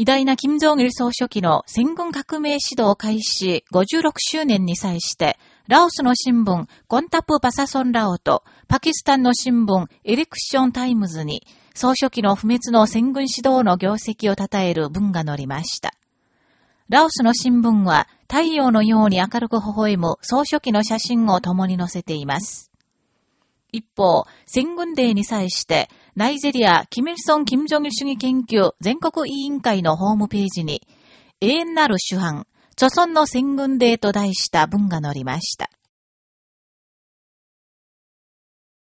偉大な金正日総書記の先軍革命指導開始56周年に際して、ラオスの新聞、コンタプパサソンラオと、パキスタンの新聞、エレクションタイムズに、総書記の不滅の先軍指導の業績を称える文が載りました。ラオスの新聞は、太陽のように明るく微笑む総書記の写真を共に載せています。一方、先軍デーに際して、ナイジェリア、キミルソン・キム・ジョギル主義研究全国委員会のホームページに、永遠なる主犯、著存の戦軍デーと題した文が載りました。